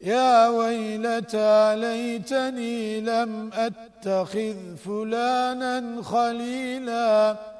يا ويلتى ليتني لم أتخذ فلانا خليلاً.